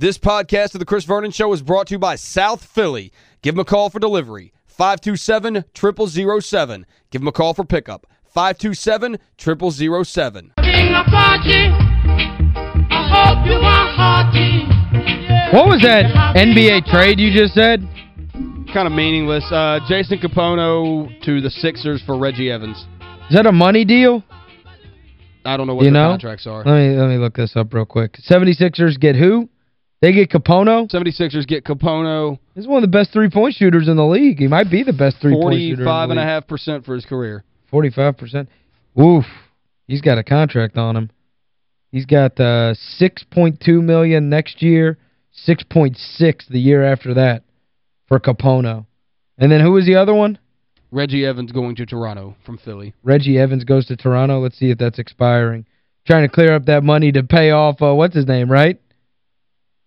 This podcast of The Chris Vernon Show is brought to you by South Philly. Give them a call for delivery. 527-0007. Give them a call for pickup. 527-0007. What was that NBA trade you just said? Kind of meaningless. Uh, Jason Kapono to the Sixers for Reggie Evans. Is that a money deal? I don't know what you the know? contracts are. Let me let me look this up real quick. 76ers get who? They get Kapono? 76ers get Kapono. He's one of the best three-point shooters in the league. He might be the best three-point shooter in the Forty-five and a league. half percent for his career. 45%. Oof. He's got a contract on him. He's got uh, 6.2 million next year, 6.6 the year after that for Kapono. And then who was the other one? Reggie Evans going to Toronto from Philly. Reggie Evans goes to Toronto. Let's see if that's expiring. Trying to clear up that money to pay off, uh, what's his name, right?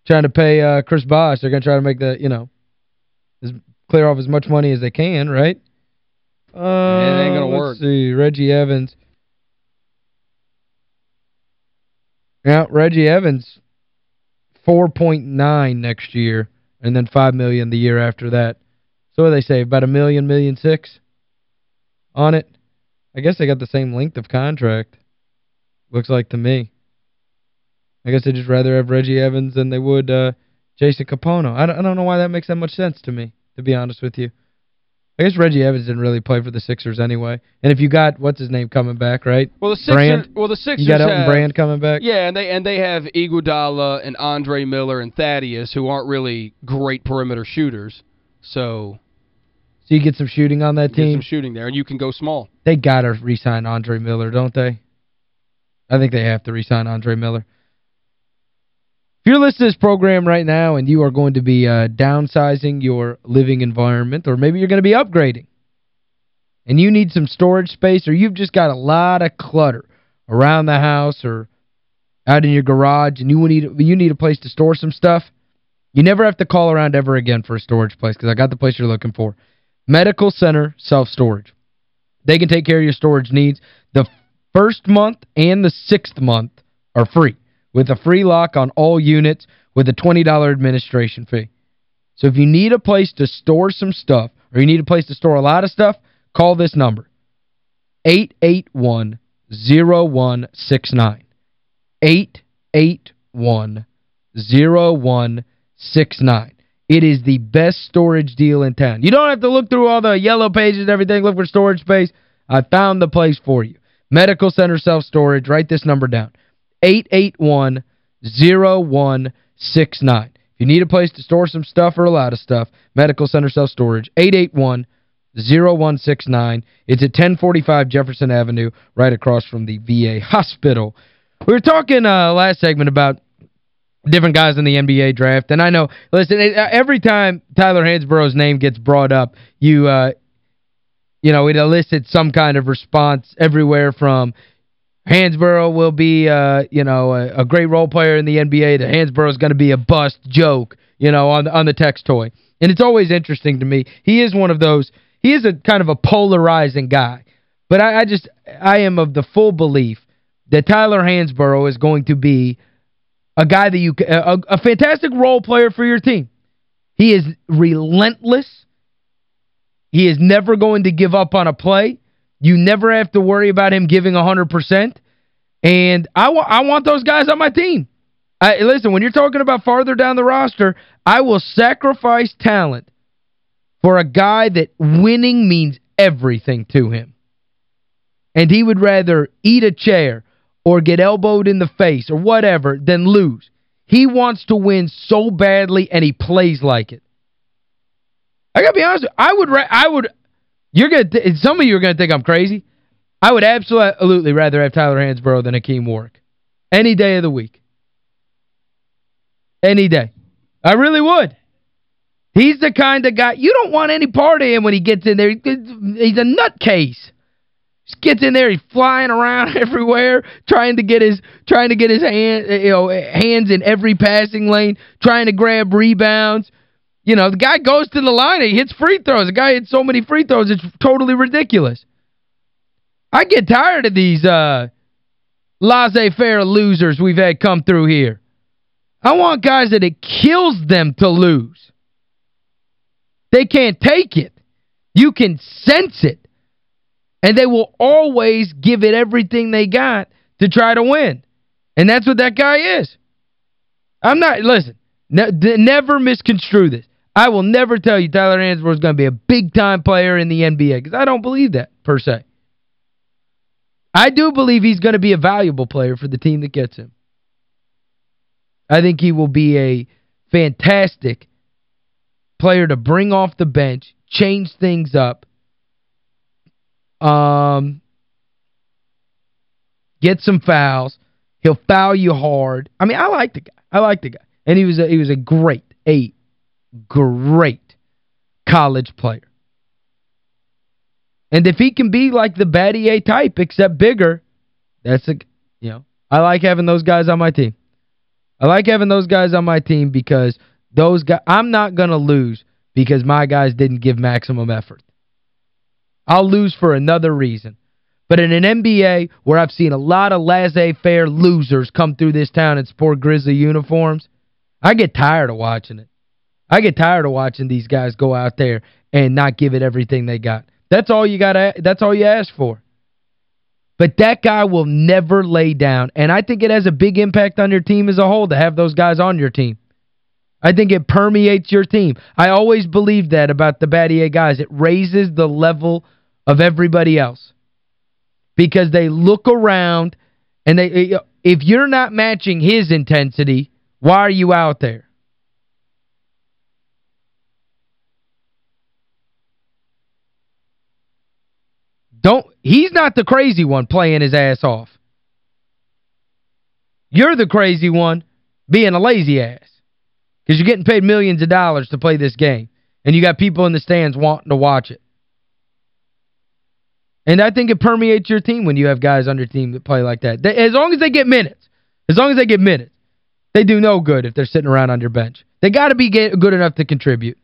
Trying to pay uh, Chris Bosh. They're going to try to make the, you know, as, clear off as much money as they can, right? Uh, it ain't gonna let's work. see. Reggie Evans. Yeah, Reggie Evans, 4.9 next year, and then 5 million the year after that. So what they say, about a million, million six on it? I guess they got the same length of contract, looks like to me. I guess they'd just rather have Reggie Evans than they would uh, Jason Kapono. I don't, I don't know why that makes that much sense to me, to be honest with you. I guess Reggie Evans didn't really play for the Sixers anyway. And if you got, what's his name, coming back, right? Well, the Sixers, Brand. well, the Sixers You got Elton have, Brand coming back? Yeah, and they and they have Iguodala and Andre Miller and Thaddeus who aren't really great perimeter shooters. So, So you get some shooting on that get team? some shooting there and you can go small. They got to re-sign Andre Miller, don't they? I think they have to re-sign Andre Miller. If you're listening to this program right now and you are going to be uh, downsizing your living environment or maybe you're going to be upgrading and you need some storage space or you've just got a lot of clutter around the house or out in your garage and you need you need a place to store some stuff, you never have to call around ever again for a storage place because I got the place you're looking for. Medical Center Self-Storage. They can take care of your storage needs. The first month and the sixth month are free with a free lock on all units with a $20 administration fee. So if you need a place to store some stuff or you need a place to store a lot of stuff, call this number. 881-0169. 881-0169. It is the best storage deal in town. You don't have to look through all the yellow pages and everything, look for storage space. I found the place for you. Medical Center Self-Storage. Write this number down. 881-0169. If you need a place to store some stuff or a lot of stuff, Medical Center Self-Storage. 881-0169. It's at 1045 Jefferson Avenue, right across from the VA hospital. We were talking uh, last segment about different guys in the NBA draft. And I know, listen, uh, every time Tyler Hansbrough's name gets brought up, you uh, you know, it elicits some kind of response everywhere from Hansbrough will be, uh, you know, a, a great role player in the NBA to Hansbrough's going to be a bust joke, you know, on, on the text toy. And it's always interesting to me. He is one of those, he is a kind of a polarizing guy. But I, I just, I am of the full belief that Tyler Hansbrough is going to be a guy that you a, a fantastic role player for your team. He is relentless. He is never going to give up on a play. You never have to worry about him giving 100%. And I, wa I want those guys on my team. I, listen, when you're talking about farther down the roster, I will sacrifice talent for a guy that winning means everything to him. And he would rather eat a chair or get elbowed in the face or whatever than lose. He wants to win so badly and he plays like it. I got to be honest, I would I would you're going to some of you are going to think I'm crazy. I would absolutely rather have Tyler Hansbrough than Hakim Warrick. Any day of the week. Any day. I really would. He's the kind of guy, you don't want any part of him when he gets in there. He's a nutcase. Just gets in there, he's flying around everywhere, trying to get his trying to get his hand, you know, hands in every passing lane, trying to grab rebounds. You know, the guy goes to the line, he hits free throws. The guy hits so many free throws, it's totally ridiculous. I get tired of these uh laissez-faire losers we've had come through here. I want guys that it kills them to lose. They can't take it. You can sense it. And they will always give it everything they got to try to win. And that's what that guy is. I'm not, listen, ne never misconstrue this. I will never tell you Tyler Hansbrough is going to be a big-time player in the NBA because I don't believe that, per se. I do believe he's going to be a valuable player for the team that gets him. I think he will be a fantastic player to bring off the bench, change things up, um, get some fouls. He'll foul you hard. I mean, I like the guy. I like the guy. And he was a, he was a great, a great college player. And if he can be like the Battier type, except bigger, that's a, you know, I like having those guys on my team. I like having those guys on my team because those guys, I'm not going to lose because my guys didn't give maximum effort. I'll lose for another reason. But in an NBA where I've seen a lot of laissez-faire losers come through this town and sport Grizzly uniforms, I get tired of watching it. I get tired of watching these guys go out there and not give it everything they got. That's all you got that's all you ask for. But that guy will never lay down. And I think it has a big impact on your team as a whole to have those guys on your team. I think it permeates your team. I always believed that about the Battier guys. It raises the level of everybody else. Because they look around and they if you're not matching his intensity, why are you out there? Don't he's not the crazy one playing his ass off. You're the crazy one being a lazy ass. Because you're getting paid millions of dollars to play this game. And you got people in the stands wanting to watch it. And I think it permeates your team when you have guys on your team that play like that. They, as long as they get minutes, as long as they get minutes, they do no good if they're sitting around on your bench. They got to be good enough to contribute.